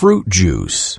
fruit juice.